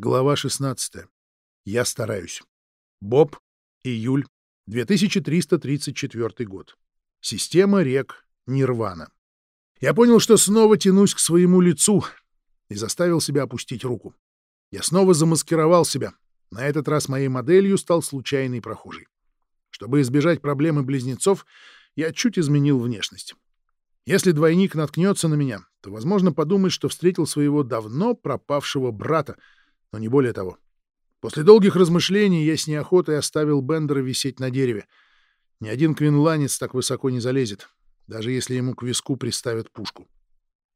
Глава 16. Я стараюсь. Боб. Июль. 2334 год. Система рек Нирвана. Я понял, что снова тянусь к своему лицу и заставил себя опустить руку. Я снова замаскировал себя. На этот раз моей моделью стал случайный прохожий. Чтобы избежать проблемы близнецов, я чуть изменил внешность. Если двойник наткнется на меня, то, возможно, подумает, что встретил своего давно пропавшего брата — но не более того. После долгих размышлений я с неохотой оставил Бендера висеть на дереве. Ни один квинланец так высоко не залезет, даже если ему к виску приставят пушку.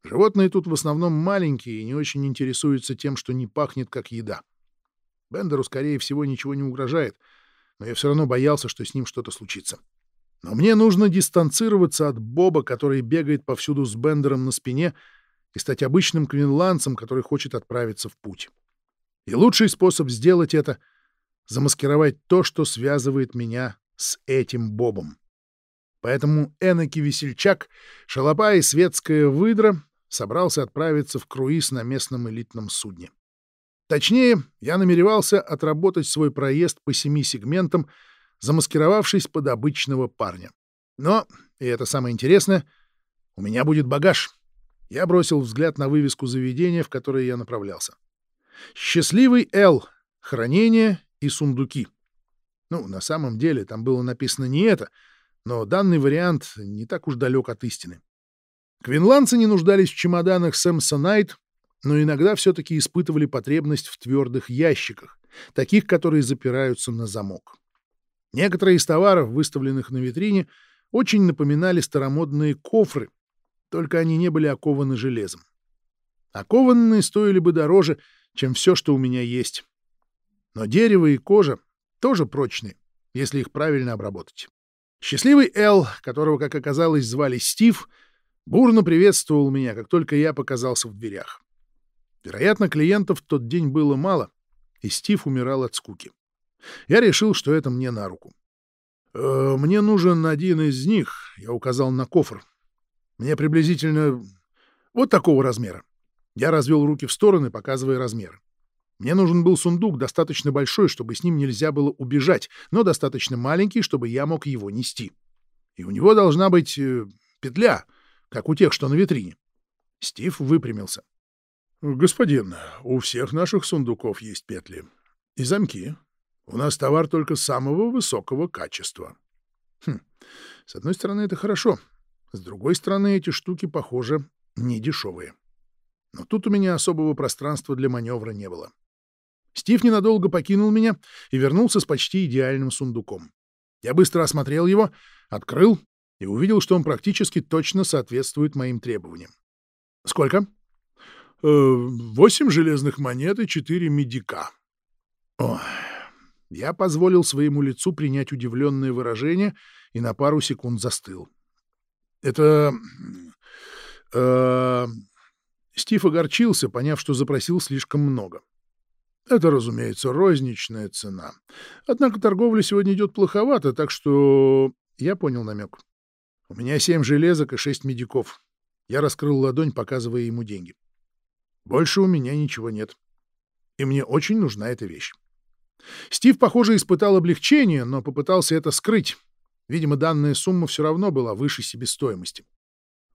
Животные тут в основном маленькие и не очень интересуются тем, что не пахнет как еда. Бендеру, скорее всего, ничего не угрожает, но я все равно боялся, что с ним что-то случится. Но мне нужно дистанцироваться от Боба, который бегает повсюду с Бендером на спине, и стать обычным квинландцем, который хочет отправиться в путь. И лучший способ сделать это — замаскировать то, что связывает меня с этим Бобом. Поэтому Эноки Весельчак, шалопа и светская выдра собрался отправиться в круиз на местном элитном судне. Точнее, я намеревался отработать свой проезд по семи сегментам, замаскировавшись под обычного парня. Но, и это самое интересное, у меня будет багаж. Я бросил взгляд на вывеску заведения, в которое я направлялся. Счастливый Л. Хранение и сундуки. Ну, на самом деле, там было написано не это, но данный вариант не так уж далек от истины. Квинландцы не нуждались в чемоданах Samsonite, но иногда все-таки испытывали потребность в твердых ящиках, таких, которые запираются на замок. Некоторые из товаров, выставленных на витрине, очень напоминали старомодные кофры, только они не были окованы железом. Окованные стоили бы дороже — чем все, что у меня есть. Но дерево и кожа тоже прочные, если их правильно обработать. Счастливый Эл, которого, как оказалось, звали Стив, бурно приветствовал меня, как только я показался в дверях. Вероятно, клиентов в тот день было мало, и Стив умирал от скуки. Я решил, что это мне на руку. «Э, «Мне нужен один из них», — я указал на кофр. «Мне приблизительно вот такого размера. Я развел руки в стороны, показывая размер. Мне нужен был сундук достаточно большой, чтобы с ним нельзя было убежать, но достаточно маленький, чтобы я мог его нести. И у него должна быть э, петля, как у тех, что на витрине. Стив выпрямился. — Господин, у всех наших сундуков есть петли. И замки. У нас товар только самого высокого качества. Хм. С одной стороны, это хорошо. С другой стороны, эти штуки, похоже, не дешевые. Но тут у меня особого пространства для маневра не было. Стив ненадолго покинул меня и вернулся с почти идеальным сундуком. Я быстро осмотрел его, открыл и увидел, что он практически точно соответствует моим требованиям. «Сколько?» э, «Восемь железных монет и четыре медика». О, я позволил своему лицу принять удивленное выражение и на пару секунд застыл. «Это... Э, Стив огорчился, поняв, что запросил слишком много. Это, разумеется, розничная цена. Однако торговля сегодня идет плоховато, так что... Я понял намек. У меня семь железок и шесть медиков. Я раскрыл ладонь, показывая ему деньги. Больше у меня ничего нет. И мне очень нужна эта вещь. Стив, похоже, испытал облегчение, но попытался это скрыть. Видимо, данная сумма все равно была выше себестоимости.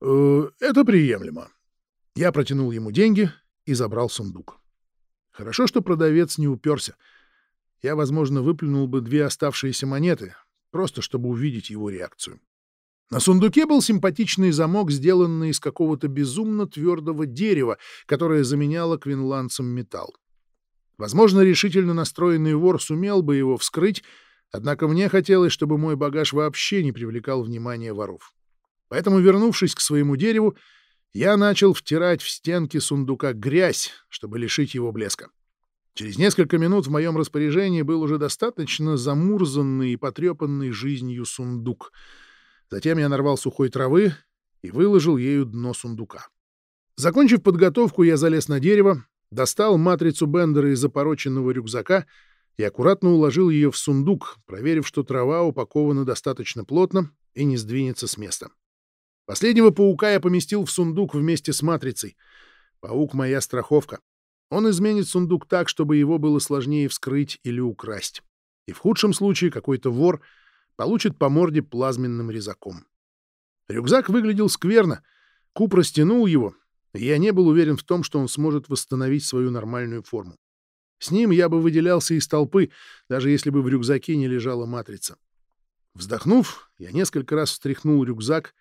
«Э, «Это приемлемо. Я протянул ему деньги и забрал сундук. Хорошо, что продавец не уперся. Я, возможно, выплюнул бы две оставшиеся монеты, просто чтобы увидеть его реакцию. На сундуке был симпатичный замок, сделанный из какого-то безумно твердого дерева, которое заменяло квинландцам металл. Возможно, решительно настроенный вор сумел бы его вскрыть, однако мне хотелось, чтобы мой багаж вообще не привлекал внимания воров. Поэтому, вернувшись к своему дереву, я начал втирать в стенки сундука грязь, чтобы лишить его блеска. Через несколько минут в моем распоряжении был уже достаточно замурзанный и потрепанный жизнью сундук. Затем я нарвал сухой травы и выложил ею дно сундука. Закончив подготовку, я залез на дерево, достал матрицу Бендера из запороченного рюкзака и аккуратно уложил ее в сундук, проверив, что трава упакована достаточно плотно и не сдвинется с места. Последнего паука я поместил в сундук вместе с матрицей. Паук — моя страховка. Он изменит сундук так, чтобы его было сложнее вскрыть или украсть. И в худшем случае какой-то вор получит по морде плазменным резаком. Рюкзак выглядел скверно. Куп растянул его, и я не был уверен в том, что он сможет восстановить свою нормальную форму. С ним я бы выделялся из толпы, даже если бы в рюкзаке не лежала матрица. Вздохнув, я несколько раз встряхнул рюкзак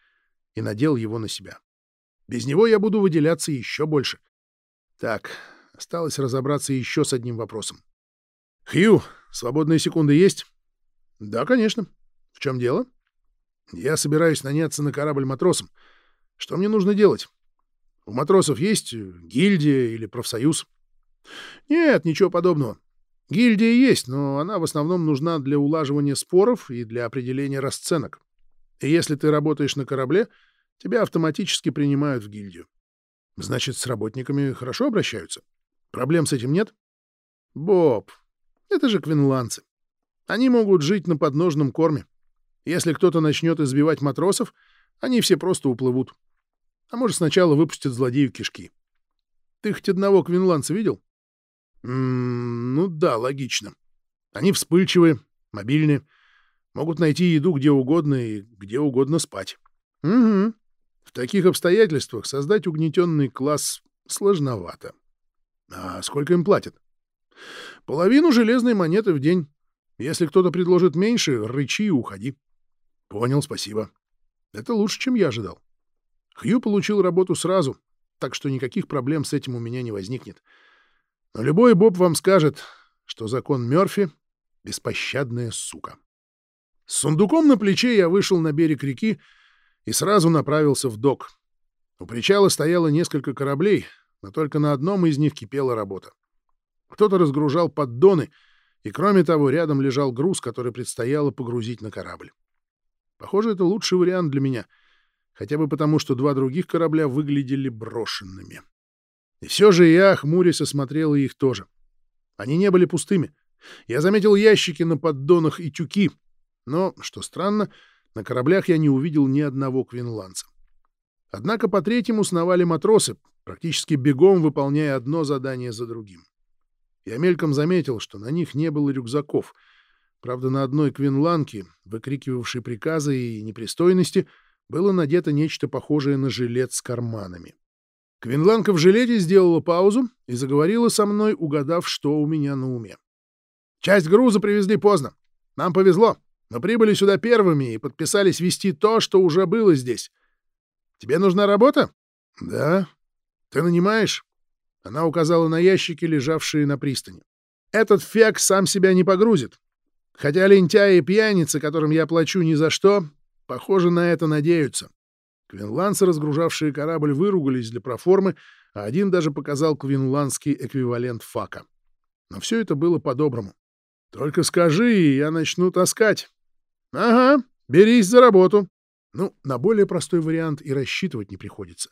и надел его на себя. Без него я буду выделяться еще больше. Так, осталось разобраться еще с одним вопросом. «Хью, свободные секунды есть?» «Да, конечно. В чем дело?» «Я собираюсь наняться на корабль матросом. Что мне нужно делать? У матросов есть гильдия или профсоюз?» Нет, ничего подобного. Гильдия есть, но она в основном нужна для улаживания споров и для определения расценок. И если ты работаешь на корабле, тебя автоматически принимают в гильдию. Значит, с работниками хорошо обращаются? Проблем с этим нет? Боб, это же квинландцы. Они могут жить на подножном корме. Если кто-то начнет избивать матросов, они все просто уплывут. А может, сначала выпустят злодею кишки. Ты хоть одного квинландца видел? ну да, логично. Они вспыльчивые, мобильные, могут найти еду где угодно и где угодно спать. Угу. В таких обстоятельствах создать угнетенный класс сложновато. А сколько им платят? Половину железной монеты в день. Если кто-то предложит меньше, рычи и уходи. Понял, спасибо. Это лучше, чем я ожидал. Хью получил работу сразу, так что никаких проблем с этим у меня не возникнет. — но любой Боб вам скажет, что закон Мёрфи — беспощадная сука. С сундуком на плече я вышел на берег реки и сразу направился в док. У причала стояло несколько кораблей, но только на одном из них кипела работа. Кто-то разгружал поддоны, и, кроме того, рядом лежал груз, который предстояло погрузить на корабль. Похоже, это лучший вариант для меня, хотя бы потому, что два других корабля выглядели брошенными. И все же я, хмурясь, осмотрел их тоже. Они не были пустыми. Я заметил ящики на поддонах и тюки, но, что странно, на кораблях я не увидел ни одного квинландца. Однако по третьему сновали матросы, практически бегом выполняя одно задание за другим. Я мельком заметил, что на них не было рюкзаков. Правда, на одной квинландке, выкрикивавшей приказы и непристойности, было надето нечто похожее на жилет с карманами. Квинланка в жилете сделала паузу и заговорила со мной, угадав, что у меня на уме. «Часть груза привезли поздно. Нам повезло. Мы прибыли сюда первыми и подписались вести то, что уже было здесь. Тебе нужна работа?» «Да. Ты нанимаешь?» Она указала на ящики, лежавшие на пристани. «Этот фек сам себя не погрузит. Хотя лентяи и пьяницы, которым я плачу ни за что, похоже, на это надеются. Квинландцы, разгружавшие корабль, выругались для проформы, а один даже показал квинландский эквивалент фака. Но все это было по-доброму. «Только скажи, и я начну таскать». «Ага, берись за работу». Ну, на более простой вариант и рассчитывать не приходится.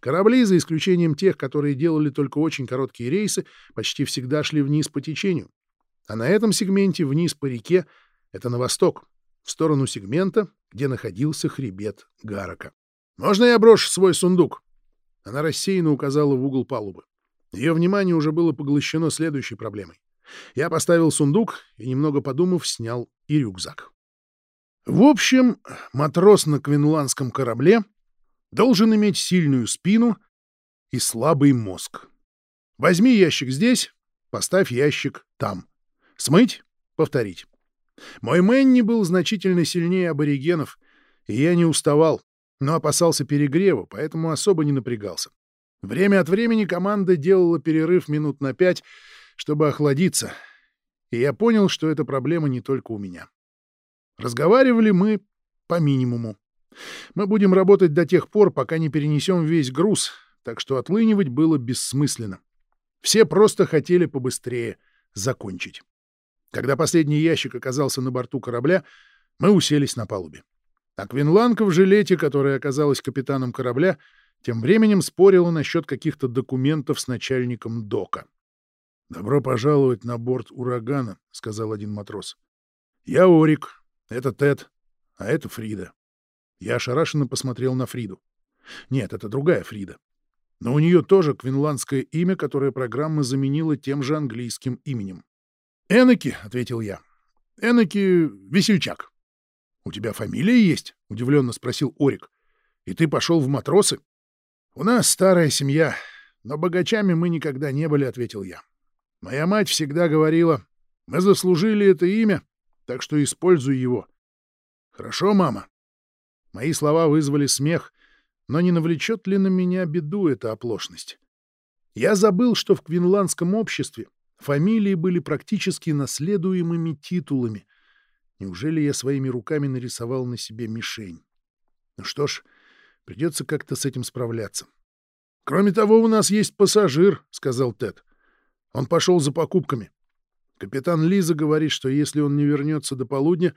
Корабли, за исключением тех, которые делали только очень короткие рейсы, почти всегда шли вниз по течению. А на этом сегменте вниз по реке — это на восток, в сторону сегмента, где находился хребет Гарака. «Можно я брошу свой сундук?» Она рассеянно указала в угол палубы. Ее внимание уже было поглощено следующей проблемой. Я поставил сундук и, немного подумав, снял и рюкзак. В общем, матрос на квинландском корабле должен иметь сильную спину и слабый мозг. Возьми ящик здесь, поставь ящик там. Смыть — повторить. Мой Мэнни был значительно сильнее аборигенов, и я не уставал но опасался перегрева, поэтому особо не напрягался. Время от времени команда делала перерыв минут на пять, чтобы охладиться, и я понял, что эта проблема не только у меня. Разговаривали мы по минимуму. Мы будем работать до тех пор, пока не перенесем весь груз, так что отлынивать было бессмысленно. Все просто хотели побыстрее закончить. Когда последний ящик оказался на борту корабля, мы уселись на палубе. А Квинланка в жилете, которая оказалась капитаном корабля, тем временем спорила насчет каких-то документов с начальником дока. «Добро пожаловать на борт «Урагана», — сказал один матрос. «Я Орик, это Тед, а это Фрида». Я ошарашенно посмотрел на Фриду. Нет, это другая Фрида. Но у нее тоже квинландское имя, которое программа заменила тем же английским именем. «Энеки», — ответил я. «Энеки Весельчак». «У тебя фамилия есть?» — удивленно спросил Орик. «И ты пошел в матросы?» «У нас старая семья, но богачами мы никогда не были», — ответил я. «Моя мать всегда говорила, мы заслужили это имя, так что используй его». «Хорошо, мама». Мои слова вызвали смех, но не навлечет ли на меня беду эта оплошность? Я забыл, что в квинландском обществе фамилии были практически наследуемыми титулами. Неужели я своими руками нарисовал на себе мишень? Ну что ж, придется как-то с этим справляться. «Кроме того, у нас есть пассажир», — сказал Тед. Он пошел за покупками. Капитан Лиза говорит, что если он не вернется до полудня,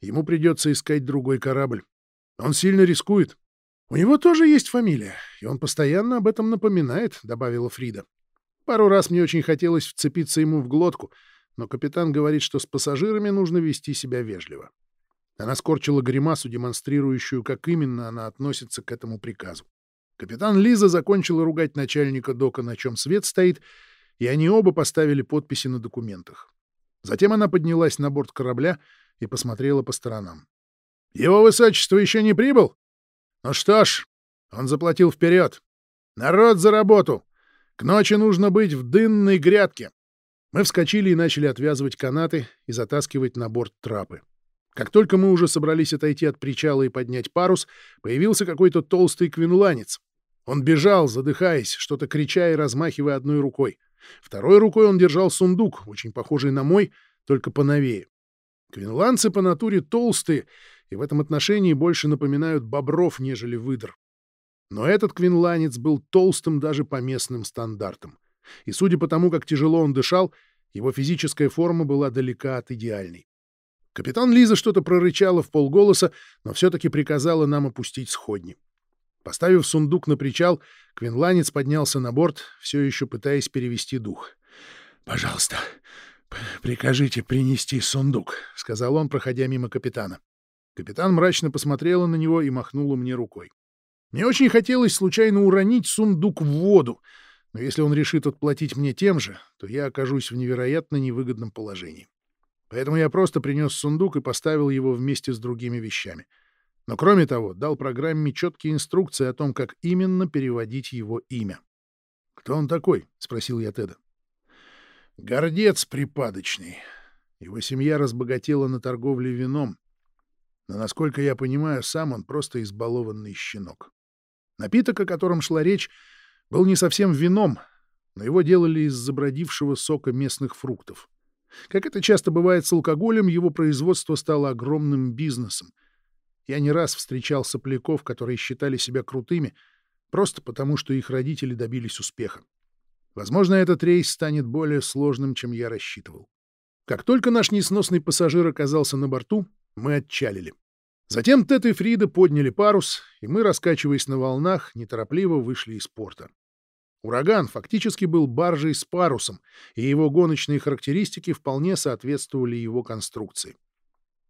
ему придется искать другой корабль. Он сильно рискует. «У него тоже есть фамилия, и он постоянно об этом напоминает», — добавила Фрида. «Пару раз мне очень хотелось вцепиться ему в глотку, но капитан говорит, что с пассажирами нужно вести себя вежливо». Она скорчила гримасу, демонстрирующую, как именно она относится к этому приказу. Капитан Лиза закончила ругать начальника дока, на чем свет стоит, и они оба поставили подписи на документах. Затем она поднялась на борт корабля и посмотрела по сторонам. «Его высочество еще не прибыл?» Ну что ж, он заплатил вперед. Народ за работу! К ночи нужно быть в дынной грядке. Мы вскочили и начали отвязывать канаты и затаскивать на борт трапы. Как только мы уже собрались отойти от причала и поднять парус, появился какой-то толстый квинланец. Он бежал, задыхаясь, что-то крича и размахивая одной рукой. Второй рукой он держал сундук, очень похожий на мой, только поновее. Квинландцы по натуре толстые и в этом отношении больше напоминают бобров, нежели выдр. Но этот квинланец был толстым даже по местным стандартам. И судя по тому, как тяжело он дышал, его физическая форма была далека от идеальной. Капитан Лиза что-то прорычала в полголоса, но все-таки приказала нам опустить сходни. Поставив сундук на причал, квинланец поднялся на борт, все еще пытаясь перевести дух. «Пожалуйста, прикажите принести сундук», — сказал он, проходя мимо капитана. Капитан мрачно посмотрела на него и махнула мне рукой. Мне очень хотелось случайно уронить сундук в воду, но если он решит отплатить мне тем же, то я окажусь в невероятно невыгодном положении. Поэтому я просто принес сундук и поставил его вместе с другими вещами. Но кроме того, дал программе четкие инструкции о том, как именно переводить его имя. «Кто он такой?» — спросил я Теда. «Гордец припадочный. Его семья разбогатела на торговле вином, но, насколько я понимаю, сам он просто избалованный щенок. Напиток, о котором шла речь, был не совсем вином, но его делали из забродившего сока местных фруктов. Как это часто бывает с алкоголем, его производство стало огромным бизнесом. Я не раз встречал сопляков, которые считали себя крутыми, просто потому, что их родители добились успеха. Возможно, этот рейс станет более сложным, чем я рассчитывал. Как только наш несносный пассажир оказался на борту, мы отчалили. Затем Тед и Фрида подняли парус, и мы, раскачиваясь на волнах, неторопливо вышли из порта. Ураган фактически был баржей с парусом, и его гоночные характеристики вполне соответствовали его конструкции.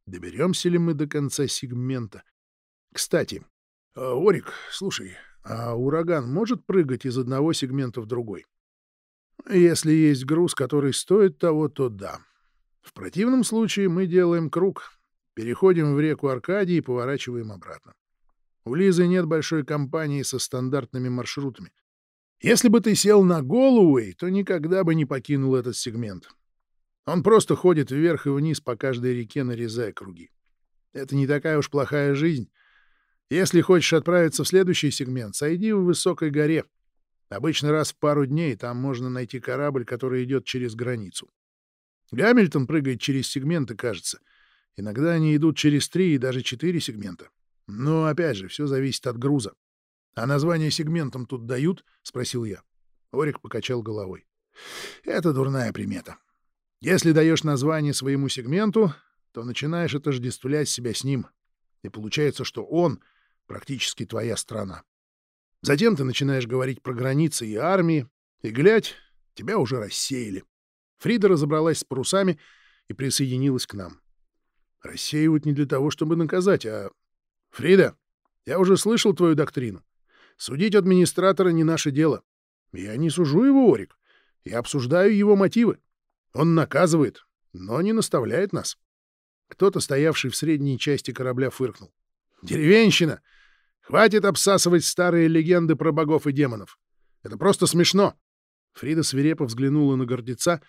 Доберемся ли мы до конца сегмента? Кстати, а, Орик, слушай, а ураган может прыгать из одного сегмента в другой? Если есть груз, который стоит того, то да. В противном случае мы делаем круг, Переходим в реку Аркадии и поворачиваем обратно. У Лизы нет большой компании со стандартными маршрутами. Если бы ты сел на Голуэй, то никогда бы не покинул этот сегмент. Он просто ходит вверх и вниз по каждой реке, нарезая круги. Это не такая уж плохая жизнь. Если хочешь отправиться в следующий сегмент, сойди в высокой горе. Обычно раз в пару дней там можно найти корабль, который идет через границу. Гамильтон прыгает через сегменты, кажется — Иногда они идут через три и даже четыре сегмента. Но, опять же, все зависит от груза. — А название сегментам тут дают? — спросил я. Орик покачал головой. — Это дурная примета. Если даешь название своему сегменту, то начинаешь отождествлять себя с ним. И получается, что он практически твоя страна. Затем ты начинаешь говорить про границы и армии, и, глядь, тебя уже рассеяли. Фрида разобралась с парусами и присоединилась к нам. Рассеивают не для того, чтобы наказать, а... Фрида, я уже слышал твою доктрину. Судить администратора не наше дело. Я не сужу его, Орик. Я обсуждаю его мотивы. Он наказывает, но не наставляет нас. Кто-то, стоявший в средней части корабля, фыркнул. «Деревенщина! Хватит обсасывать старые легенды про богов и демонов. Это просто смешно!» Фрида свирепо взглянула на гордеца,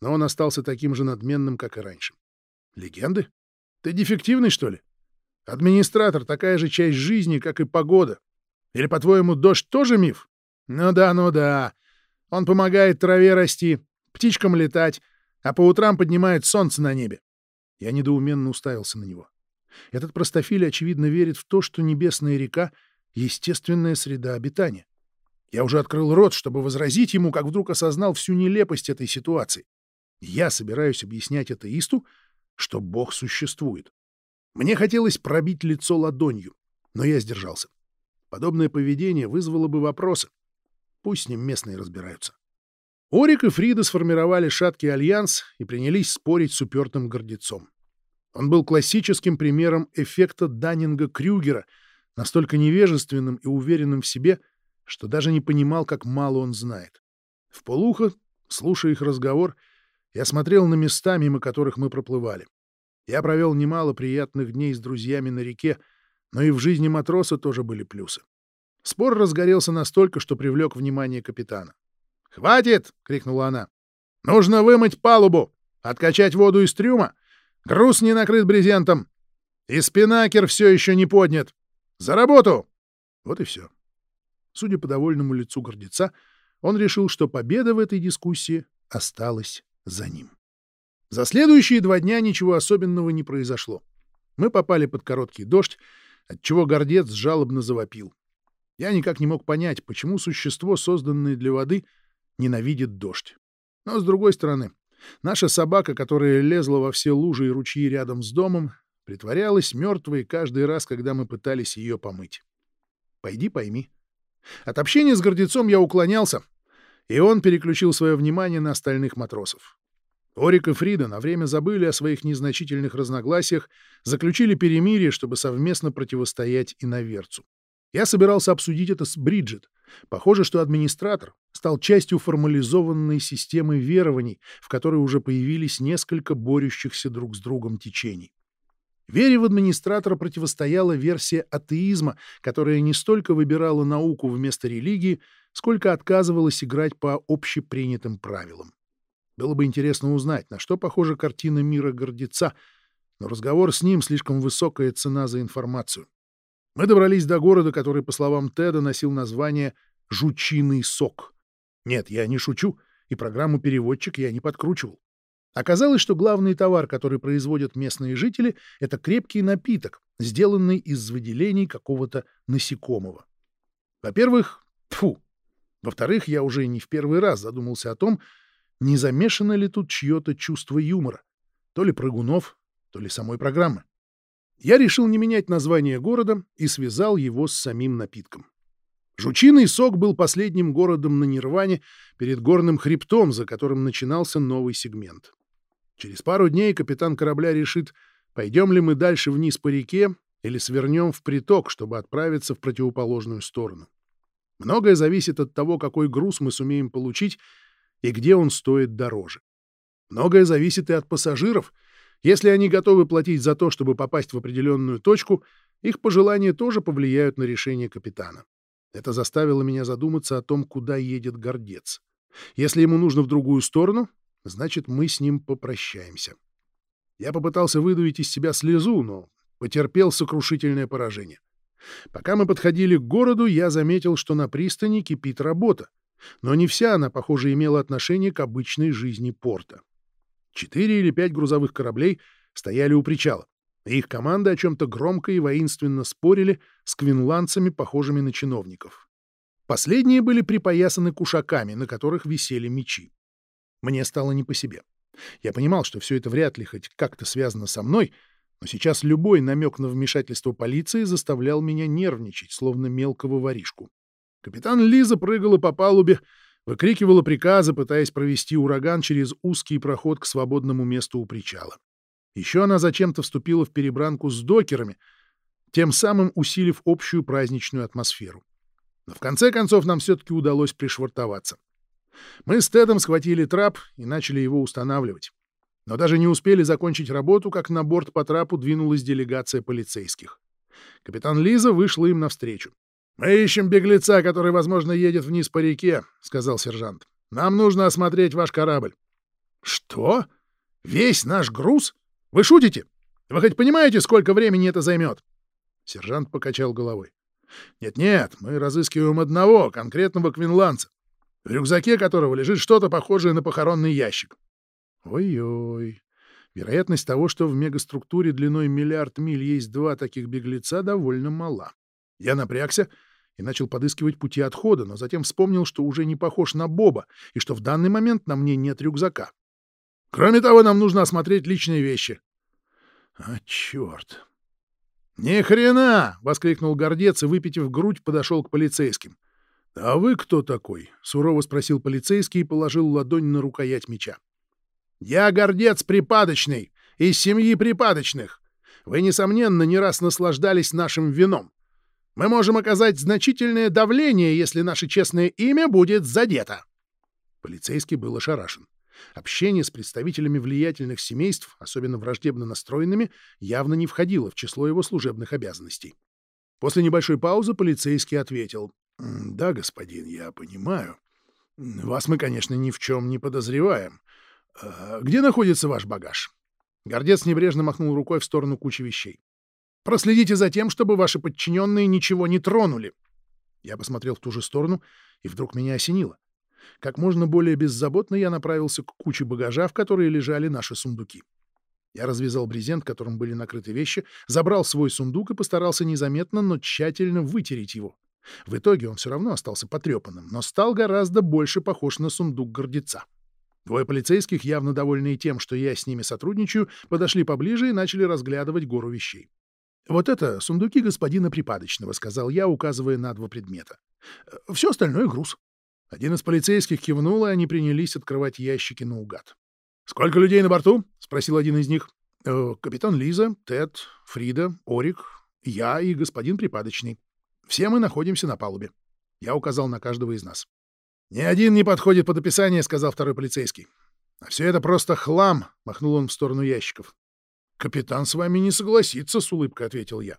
но он остался таким же надменным, как и раньше. «Легенды? Ты дефективный, что ли? Администратор — такая же часть жизни, как и погода. Или, по-твоему, дождь тоже миф? Ну да, ну да. Он помогает траве расти, птичкам летать, а по утрам поднимает солнце на небе. Я недоуменно уставился на него. Этот простофиль, очевидно, верит в то, что небесная река — естественная среда обитания. Я уже открыл рот, чтобы возразить ему, как вдруг осознал всю нелепость этой ситуации. Я собираюсь объяснять атеисту, что Бог существует. Мне хотелось пробить лицо ладонью, но я сдержался. Подобное поведение вызвало бы вопросы. Пусть с ним местные разбираются. Орик и Фрида сформировали шаткий альянс и принялись спорить с упертым гордецом. Он был классическим примером эффекта Даннинга-Крюгера, настолько невежественным и уверенным в себе, что даже не понимал, как мало он знает. В полухо, слушая их разговор, я смотрел на места, мимо которых мы проплывали. Я провел немало приятных дней с друзьями на реке, но и в жизни матроса тоже были плюсы. Спор разгорелся настолько, что привлек внимание капитана. «Хватит!» — крикнула она. «Нужно вымыть палубу, откачать воду из трюма. Груз не накрыт брезентом. И спинакер все еще не поднят. За работу!» Вот и все. Судя по довольному лицу гордеца, он решил, что победа в этой дискуссии осталась за ним. За следующие два дня ничего особенного не произошло. Мы попали под короткий дождь, отчего гордец жалобно завопил. Я никак не мог понять, почему существо, созданное для воды, ненавидит дождь. Но, с другой стороны, наша собака, которая лезла во все лужи и ручьи рядом с домом, притворялась мертвой каждый раз, когда мы пытались ее помыть. Пойди пойми. От общения с гордецом я уклонялся, и он переключил свое внимание на остальных матросов. Орик и Фрида на время забыли о своих незначительных разногласиях, заключили перемирие, чтобы совместно противостоять иноверцу. Я собирался обсудить это с Бриджит. Похоже, что администратор стал частью формализованной системы верований, в которой уже появились несколько борющихся друг с другом течений. Вере в администратора противостояла версия атеизма, которая не столько выбирала науку вместо религии, сколько отказывалась играть по общепринятым правилам. Было бы интересно узнать, на что похожа картина мира гордеца, но разговор с ним слишком высокая цена за информацию. Мы добрались до города, который, по словам Теда, носил название «Жучиный сок». Нет, я не шучу, и программу «Переводчик» я не подкручивал. Оказалось, что главный товар, который производят местные жители, это крепкий напиток, сделанный из выделений какого-то насекомого. Во-первых, тфу. Во-вторых, я уже не в первый раз задумался о том, не замешано ли тут чье-то чувство юмора, то ли прыгунов, то ли самой программы. Я решил не менять название города и связал его с самим напитком. Жучиный сок был последним городом на Нирване перед горным хребтом, за которым начинался новый сегмент. Через пару дней капитан корабля решит, пойдем ли мы дальше вниз по реке или свернем в приток, чтобы отправиться в противоположную сторону. Многое зависит от того, какой груз мы сумеем получить и где он стоит дороже. Многое зависит и от пассажиров. Если они готовы платить за то, чтобы попасть в определенную точку, их пожелания тоже повлияют на решение капитана. Это заставило меня задуматься о том, куда едет гордец. Если ему нужно в другую сторону, значит, мы с ним попрощаемся. Я попытался выдавить из себя слезу, но потерпел сокрушительное поражение. Пока мы подходили к городу, я заметил, что на пристани кипит работа. Но не вся она, похоже, имела отношение к обычной жизни порта. Четыре или пять грузовых кораблей стояли у причала, и их команды о чем-то громко и воинственно спорили с квинландцами, похожими на чиновников. Последние были припоясаны кушаками, на которых висели мечи. Мне стало не по себе. Я понимал, что все это вряд ли хоть как-то связано со мной, но сейчас любой намек на вмешательство полиции заставлял меня нервничать, словно мелкого воришку. Капитан Лиза прыгала по палубе, выкрикивала приказы, пытаясь провести ураган через узкий проход к свободному месту у причала. Еще она зачем-то вступила в перебранку с докерами, тем самым усилив общую праздничную атмосферу. Но в конце концов нам все-таки удалось пришвартоваться. Мы с Тедом схватили трап и начали его устанавливать. Но даже не успели закончить работу, как на борт по трапу двинулась делегация полицейских. Капитан Лиза вышла им навстречу. «Мы ищем беглеца, который, возможно, едет вниз по реке», — сказал сержант. «Нам нужно осмотреть ваш корабль». «Что? Весь наш груз? Вы шутите? Вы хоть понимаете, сколько времени это займет?» Сержант покачал головой. «Нет-нет, мы разыскиваем одного, конкретного квинландца, в рюкзаке которого лежит что-то похожее на похоронный ящик». «Ой-ой, вероятность того, что в мегаструктуре длиной миллиард миль есть два таких беглеца, довольно мала. Я напрягся и начал подыскивать пути отхода, но затем вспомнил, что уже не похож на Боба и что в данный момент на мне нет рюкзака. Кроме того, нам нужно осмотреть личные вещи. А, черт! «Ни хрена!» — воскликнул гордец и, выпитив грудь, подошел к полицейским. «А вы кто такой?» — сурово спросил полицейский и положил ладонь на рукоять меча. «Я гордец припадочный, из семьи припадочных. Вы, несомненно, не раз наслаждались нашим вином. Мы можем оказать значительное давление, если наше честное имя будет задето. Полицейский был ошарашен. Общение с представителями влиятельных семейств, особенно враждебно настроенными, явно не входило в число его служебных обязанностей. После небольшой паузы полицейский ответил. «Да, господин, я понимаю. Вас мы, конечно, ни в чем не подозреваем. А где находится ваш багаж?» Гордец небрежно махнул рукой в сторону кучи вещей. Проследите за тем, чтобы ваши подчиненные ничего не тронули. Я посмотрел в ту же сторону, и вдруг меня осенило. Как можно более беззаботно я направился к куче багажа, в которой лежали наши сундуки. Я развязал брезент, которым были накрыты вещи, забрал свой сундук и постарался незаметно, но тщательно вытереть его. В итоге он все равно остался потрепанным, но стал гораздо больше похож на сундук гордеца. Двое полицейских, явно довольные тем, что я с ними сотрудничаю, подошли поближе и начали разглядывать гору вещей. «Вот это сундуки господина Припадочного», — сказал я, указывая на два предмета. «Все остальное — груз». Один из полицейских кивнул, и они принялись открывать ящики наугад. «Сколько людей на борту?» — спросил один из них. «Э, «Капитан Лиза, Тед, Фрида, Орик, я и господин Припадочный. Все мы находимся на палубе». Я указал на каждого из нас. «Ни один не подходит под описание», — сказал второй полицейский. «А все это просто хлам», — махнул он в сторону ящиков. «Капитан с вами не согласится», — с улыбкой ответил я.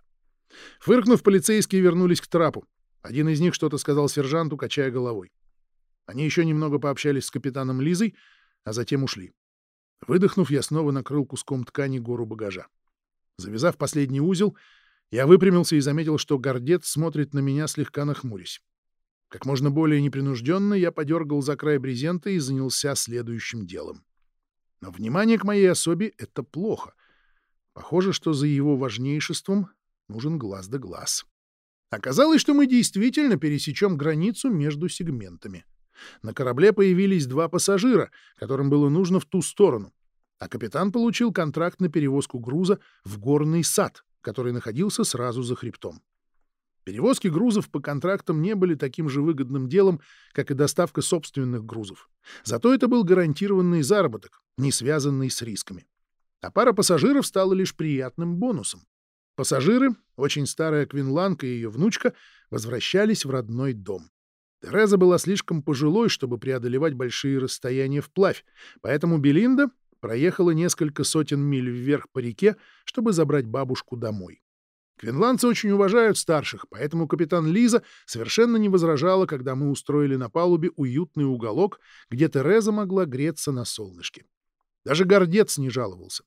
Фыркнув, полицейские вернулись к трапу. Один из них что-то сказал сержанту, качая головой. Они еще немного пообщались с капитаном Лизой, а затем ушли. Выдохнув, я снова накрыл куском ткани гору багажа. Завязав последний узел, я выпрямился и заметил, что гордец смотрит на меня, слегка нахмурясь. Как можно более непринужденно я подергал за край брезента и занялся следующим делом. Но внимание к моей особе — это плохо — Похоже, что за его важнейшеством нужен глаз да глаз. Оказалось, что мы действительно пересечем границу между сегментами. На корабле появились два пассажира, которым было нужно в ту сторону, а капитан получил контракт на перевозку груза в горный сад, который находился сразу за хребтом. Перевозки грузов по контрактам не были таким же выгодным делом, как и доставка собственных грузов. Зато это был гарантированный заработок, не связанный с рисками а пара пассажиров стала лишь приятным бонусом. Пассажиры, очень старая Квинланка и ее внучка, возвращались в родной дом. Тереза была слишком пожилой, чтобы преодолевать большие расстояния вплавь, поэтому Белинда проехала несколько сотен миль вверх по реке, чтобы забрать бабушку домой. Квинландцы очень уважают старших, поэтому капитан Лиза совершенно не возражала, когда мы устроили на палубе уютный уголок, где Тереза могла греться на солнышке. Даже гордец не жаловался.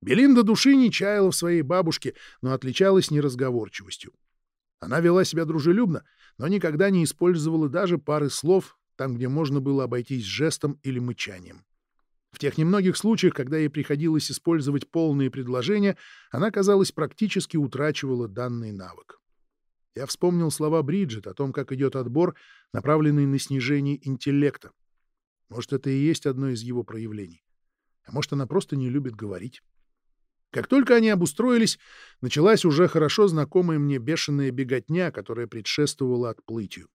Белинда души не чаяла в своей бабушке, но отличалась неразговорчивостью. Она вела себя дружелюбно, но никогда не использовала даже пары слов там, где можно было обойтись жестом или мычанием. В тех немногих случаях, когда ей приходилось использовать полные предложения, она, казалось, практически утрачивала данный навык. Я вспомнил слова Бриджит о том, как идет отбор, направленный на снижение интеллекта. Может, это и есть одно из его проявлений. А может, она просто не любит говорить. Как только они обустроились, началась уже хорошо знакомая мне бешеная беготня, которая предшествовала отплытию.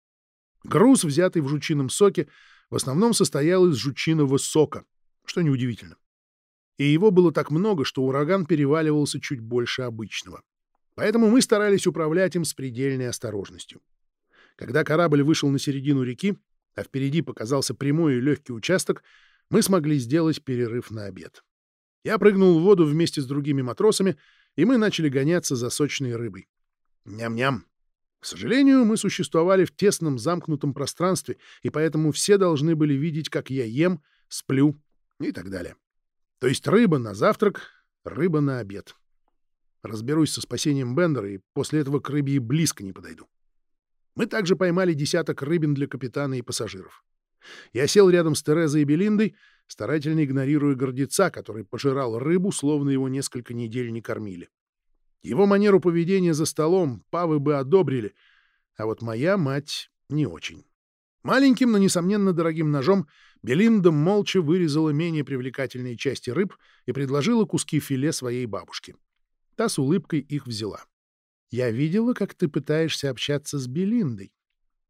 Груз, взятый в жучином соке, в основном состоял из жучиного сока, что неудивительно. И его было так много, что ураган переваливался чуть больше обычного. Поэтому мы старались управлять им с предельной осторожностью. Когда корабль вышел на середину реки, а впереди показался прямой и легкий участок, мы смогли сделать перерыв на обед. Я прыгнул в воду вместе с другими матросами, и мы начали гоняться за сочной рыбой. Ням-ням. К сожалению, мы существовали в тесном замкнутом пространстве, и поэтому все должны были видеть, как я ем, сплю и так далее. То есть рыба на завтрак, рыба на обед. Разберусь со спасением Бендера, и после этого к рыбе и близко не подойду. Мы также поймали десяток рыбин для капитана и пассажиров. Я сел рядом с Терезой и Белиндой, старательно игнорируя гордеца, который пожирал рыбу, словно его несколько недель не кормили. Его манеру поведения за столом павы бы одобрили, а вот моя мать не очень. Маленьким, но, несомненно, дорогим ножом Белинда молча вырезала менее привлекательные части рыб и предложила куски филе своей бабушке. Та с улыбкой их взяла. «Я видела, как ты пытаешься общаться с Белиндой.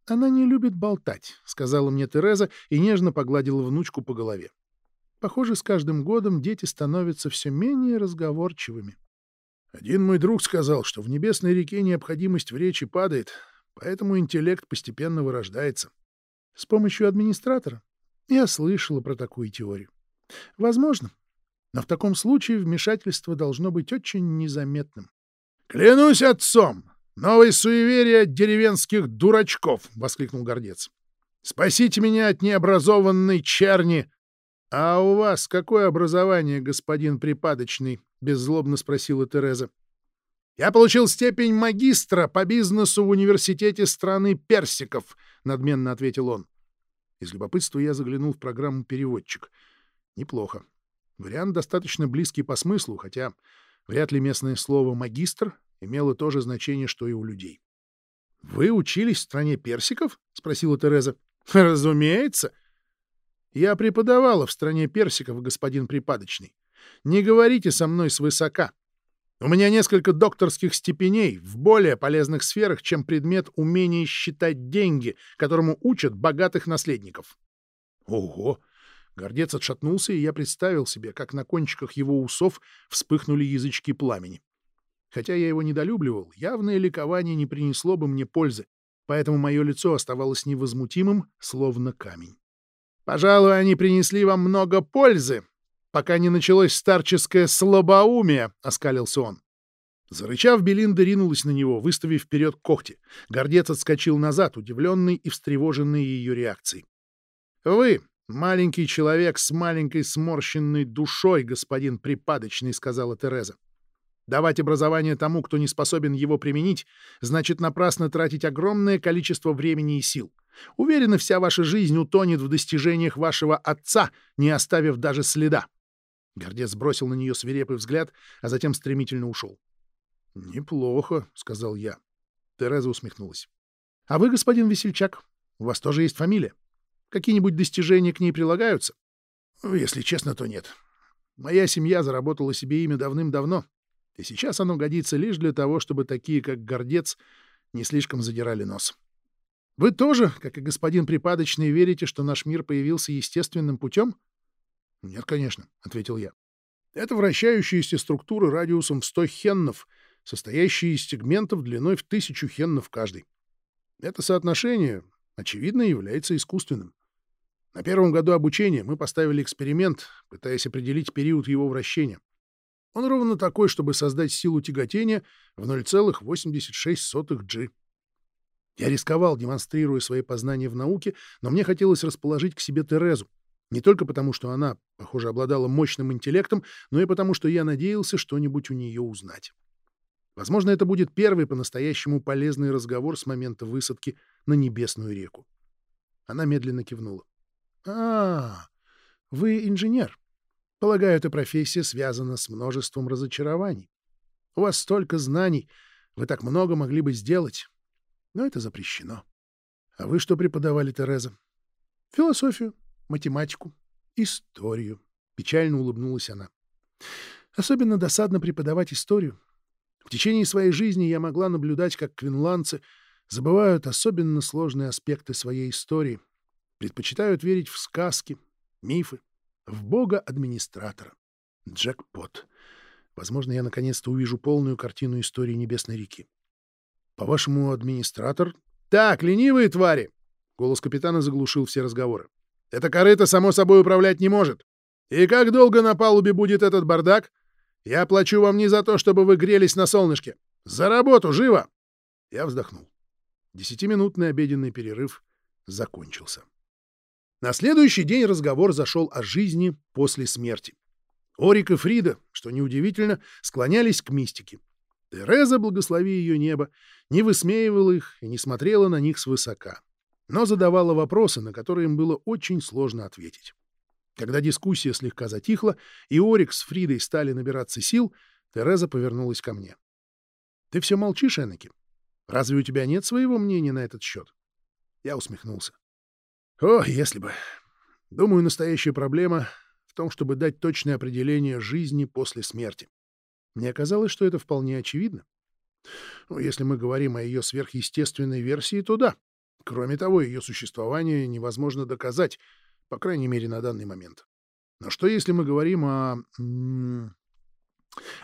Она не любит болтать», — сказала мне Тереза и нежно погладила внучку по голове. «Похоже, с каждым годом дети становятся все менее разговорчивыми». Один мой друг сказал, что в небесной реке необходимость в речи падает, поэтому интеллект постепенно вырождается. С помощью администратора? Я слышала про такую теорию. Возможно. Но в таком случае вмешательство должно быть очень незаметным. «Клянусь отцом! Новое суеверие деревенских дурачков!» — воскликнул гордец. «Спасите меня от необразованной черни!» «А у вас какое образование, господин припадочный?» — беззлобно спросила Тереза. «Я получил степень магистра по бизнесу в университете страны персиков», — надменно ответил он. Из любопытства я заглянул в программу «Переводчик». Неплохо. Вариант достаточно близкий по смыслу, хотя вряд ли местное слово «магистр» имело то же значение, что и у людей. «Вы учились в стране персиков?» — спросила Тереза. «Разумеется. Я преподавала в стране персиков, господин припадочный. Не говорите со мной свысока. У меня несколько докторских степеней в более полезных сферах, чем предмет умения считать деньги, которому учат богатых наследников. Ого! Гордец отшатнулся, и я представил себе, как на кончиках его усов вспыхнули язычки пламени. Хотя я его недолюбливал, явное ликование не принесло бы мне пользы, поэтому мое лицо оставалось невозмутимым, словно камень. «Пожалуй, они принесли вам много пользы, пока не началось старческое слабоумие», — оскалился он. Зарычав, Белинда ринулась на него, выставив вперед когти. Гордец отскочил назад, удивленный и встревоженный ее реакцией. «Вы, маленький человек с маленькой сморщенной душой, господин припадочный», — сказала Тереза. «Давать образование тому, кто не способен его применить, значит напрасно тратить огромное количество времени и сил. Уверена, вся ваша жизнь утонет в достижениях вашего отца, не оставив даже следа. Гордец бросил на нее свирепый взгляд, а затем стремительно ушел. «Неплохо», — сказал я. Тереза усмехнулась. «А вы, господин Весельчак, у вас тоже есть фамилия? Какие-нибудь достижения к ней прилагаются?» «Если честно, то нет. Моя семья заработала себе имя давным-давно, и сейчас оно годится лишь для того, чтобы такие, как Гордец, не слишком задирали нос. Вы тоже, как и господин Припадочный, верите, что наш мир появился естественным путем?» — Нет, конечно, — ответил я. — Это вращающиеся структуры радиусом в 100 хеннов, состоящие из сегментов длиной в тысячу хеннов каждый. Это соотношение, очевидно, является искусственным. На первом году обучения мы поставили эксперимент, пытаясь определить период его вращения. Он ровно такой, чтобы создать силу тяготения в 0,86 G. Я рисковал, демонстрируя свои познания в науке, но мне хотелось расположить к себе Терезу, не только потому, что она, похоже, обладала мощным интеллектом, но и потому, что я надеялся что-нибудь у нее узнать. Возможно, это будет первый по-настоящему полезный разговор с момента высадки на Небесную реку. Она медленно кивнула. «А, вы инженер. Полагаю, эта профессия связана с множеством разочарований. У вас столько знаний, вы так много могли бы сделать, но это запрещено. А вы что преподавали, Тереза? Философию математику, историю. Печально улыбнулась она. Особенно досадно преподавать историю. В течение своей жизни я могла наблюдать, как квинландцы забывают особенно сложные аспекты своей истории, предпочитают верить в сказки, мифы, в бога-администратора. Джекпот. Возможно, я наконец-то увижу полную картину истории Небесной реки. По-вашему, администратор «Так, ленивые твари!» — голос капитана заглушил все разговоры. «Это корыто само собой управлять не может. И как долго на палубе будет этот бардак? Я плачу вам не за то, чтобы вы грелись на солнышке. За работу, живо!» Я вздохнул. Десятиминутный обеденный перерыв закончился. На следующий день разговор зашел о жизни после смерти. Орик и Фрида, что неудивительно, склонялись к мистике. Тереза, благослови ее небо, не высмеивала их и не смотрела на них свысока, но задавала вопросы, на которые им было очень сложно ответить. Когда дискуссия слегка затихла, и Орик с Фридой стали набираться сил, Тереза повернулась ко мне. — Ты все молчишь, Энакин? Разве у тебя нет своего мнения на этот счет? Я усмехнулся. — О, если бы. Думаю, настоящая проблема в том, чтобы дать точное определение жизни после смерти. Мне казалось, что это вполне очевидно. Ну, если мы говорим о ее сверхъестественной версии, то да. Кроме того, ее существование невозможно доказать, по крайней мере, на данный момент. Но что если мы говорим о...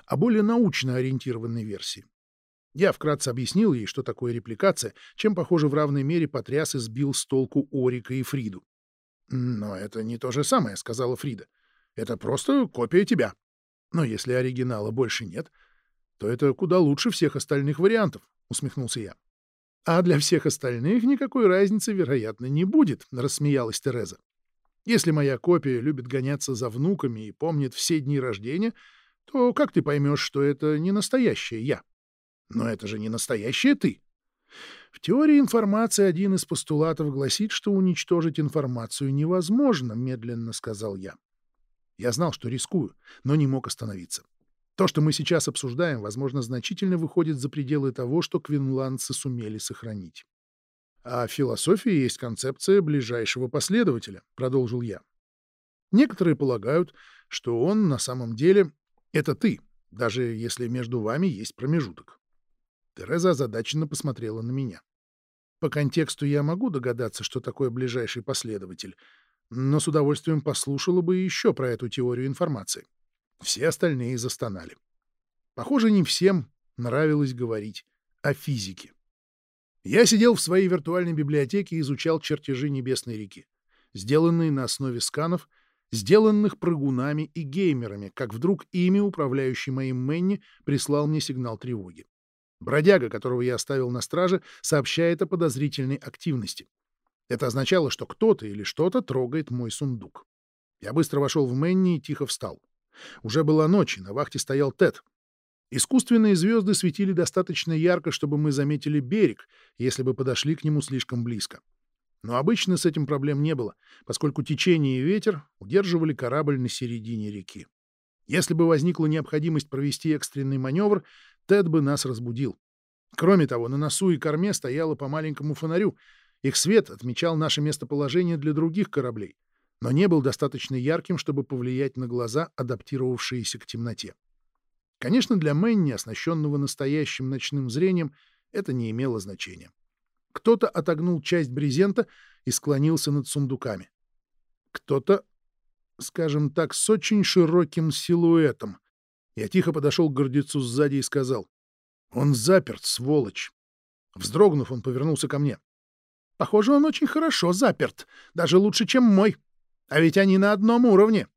о более научно ориентированной версии? Я вкратце объяснил ей, что такое репликация, чем, похоже, в равной мере потряс и сбил с толку Орика и Фриду. «Но это не то же самое», — сказала Фрида. «Это просто копия тебя». Но если оригинала больше нет, то это куда лучше всех остальных вариантов, — усмехнулся я. — А для всех остальных никакой разницы, вероятно, не будет, — рассмеялась Тереза. Если моя копия любит гоняться за внуками и помнит все дни рождения, то как ты поймешь, что это не настоящее я? Но это же не настоящее ты. В теории информации один из постулатов гласит, что уничтожить информацию невозможно, медленно сказал я. Я знал, что рискую, но не мог остановиться. То, что мы сейчас обсуждаем, возможно, значительно выходит за пределы того, что квинландцы сумели сохранить. А в философии есть концепция ближайшего последователя, продолжил я. Некоторые полагают, что он на самом деле — это ты, даже если между вами есть промежуток. Тереза озадаченно посмотрела на меня. По контексту я могу догадаться, что такое ближайший последователь, но с удовольствием послушала бы еще про эту теорию информации. Все остальные застонали. Похоже, не всем нравилось говорить о физике. Я сидел в своей виртуальной библиотеке и изучал чертежи Небесной реки, сделанные на основе сканов, сделанных прыгунами и геймерами, как вдруг ими, управляющий моим Мэнни, прислал мне сигнал тревоги. Бродяга, которого я оставил на страже, сообщает о подозрительной активности. Это означало, что кто-то или что-то трогает мой сундук. Я быстро вошел в Мэнни и тихо встал. Уже была ночь, и на вахте стоял Тед. Искусственные звезды светили достаточно ярко, чтобы мы заметили берег, если бы подошли к нему слишком близко. Но обычно с этим проблем не было, поскольку течение и ветер удерживали корабль на середине реки. Если бы возникла необходимость провести экстренный маневр, Тед бы нас разбудил. Кроме того, на носу и корме стояло по маленькому фонарю, их свет отмечал наше местоположение для других кораблей, но не был достаточно ярким, чтобы повлиять на глаза, адаптировавшиеся к темноте. Конечно, для Мэнни, оснащенного настоящим ночным зрением, это не имело значения. Кто-то отогнул часть брезента и склонился над сундуками. Кто-то, скажем так, с очень широким силуэтом. Я тихо подошел к гордецу сзади и сказал. «Он заперт, сволочь!» Вздрогнув, он повернулся ко мне. Похоже, он очень хорошо заперт, даже лучше, чем мой. А ведь они на одном уровне.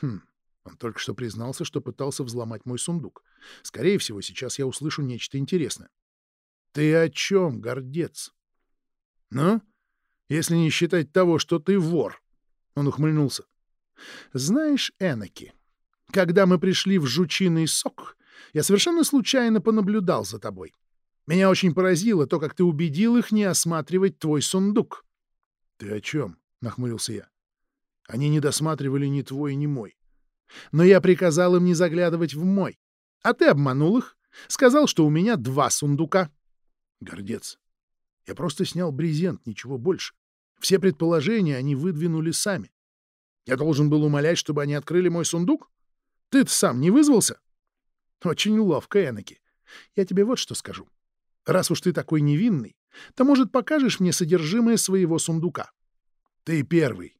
Хм, он только что признался, что пытался взломать мой сундук. Скорее всего, сейчас я услышу нечто интересное. Ты о чем, гордец? Ну, если не считать того, что ты вор. Он ухмыльнулся. Знаешь, Эноки, когда мы пришли в жучиный сок, я совершенно случайно понаблюдал за тобой. Меня очень поразило то, как ты убедил их не осматривать твой сундук. — Ты о чем? — нахмурился я. — Они не досматривали ни твой, ни мой. Но я приказал им не заглядывать в мой. А ты обманул их. Сказал, что у меня два сундука. Гордец. Я просто снял брезент, ничего больше. Все предположения они выдвинули сами. Я должен был умолять, чтобы они открыли мой сундук? Ты-то сам не вызвался? Очень ловко, Эноки. Я тебе вот что скажу. Раз уж ты такой невинный, то, может, покажешь мне содержимое своего сундука? Ты первый.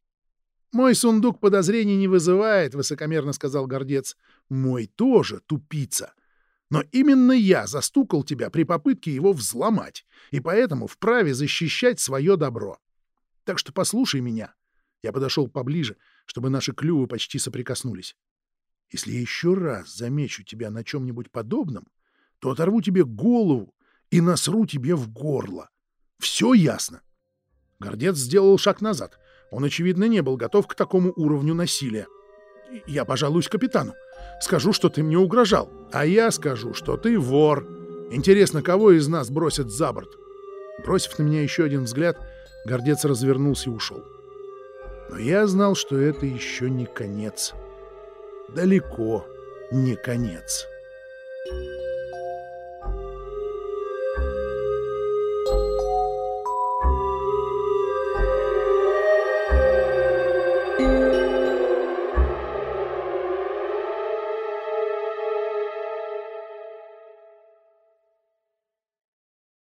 Мой сундук подозрений не вызывает, высокомерно сказал гордец. Мой тоже, тупица. Но именно я застукал тебя при попытке его взломать, и поэтому вправе защищать свое добро. Так что послушай меня. Я подошел поближе, чтобы наши клювы почти соприкоснулись. Если я еще раз замечу тебя на чем-нибудь подобном, то оторву тебе голову и насру тебе в горло. Все ясно. Гордец сделал шаг назад. Он, очевидно, не был готов к такому уровню насилия. Я пожалуюсь капитану. Скажу, что ты мне угрожал. А я скажу, что ты вор. Интересно, кого из нас бросят за борт? Бросив на меня еще один взгляд, гордец развернулся и ушел. Но я знал, что это еще не конец. Далеко не конец. Thank you.